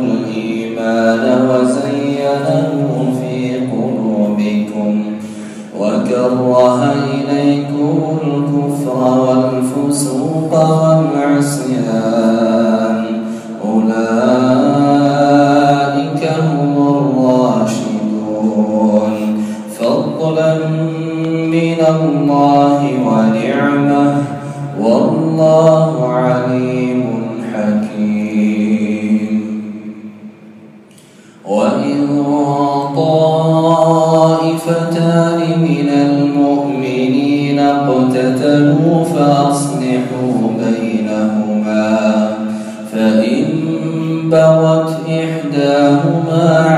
الإيمان وزينه في قلوبكم وكره إليكم الكفر والفسوق والعصيان اقتتلوا فأصلحوا بينهما فإن بغت إحداهما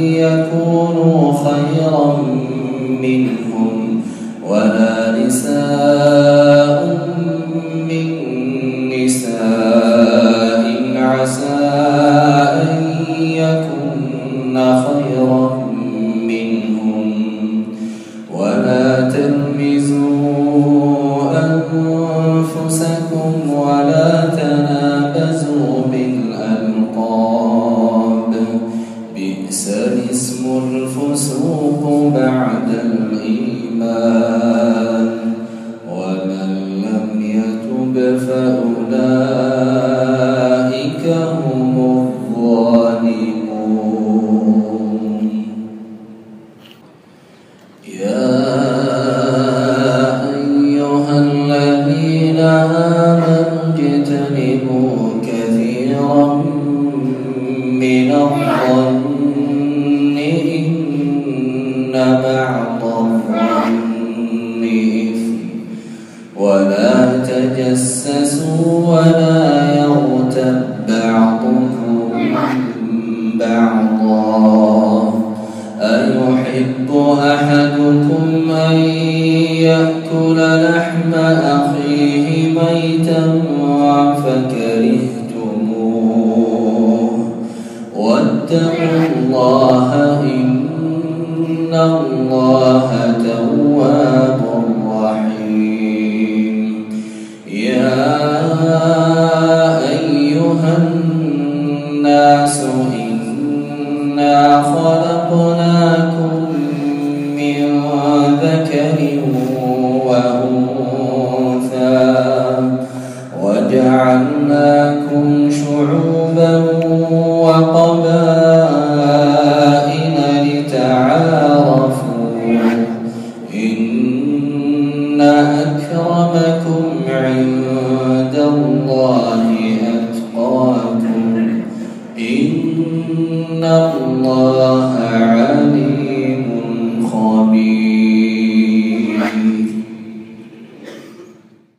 يكونوا خيرا منهم. ولا نساء الاسم الفسوق بعد الإيمان. ومن لم يتب فأولئك هم الظالمون. يا أيها الذين آمنوا اجتنبوا واتقوا الله إن الله تواب رحيم. يا أيها الناس إنا خلقناكم من ذكر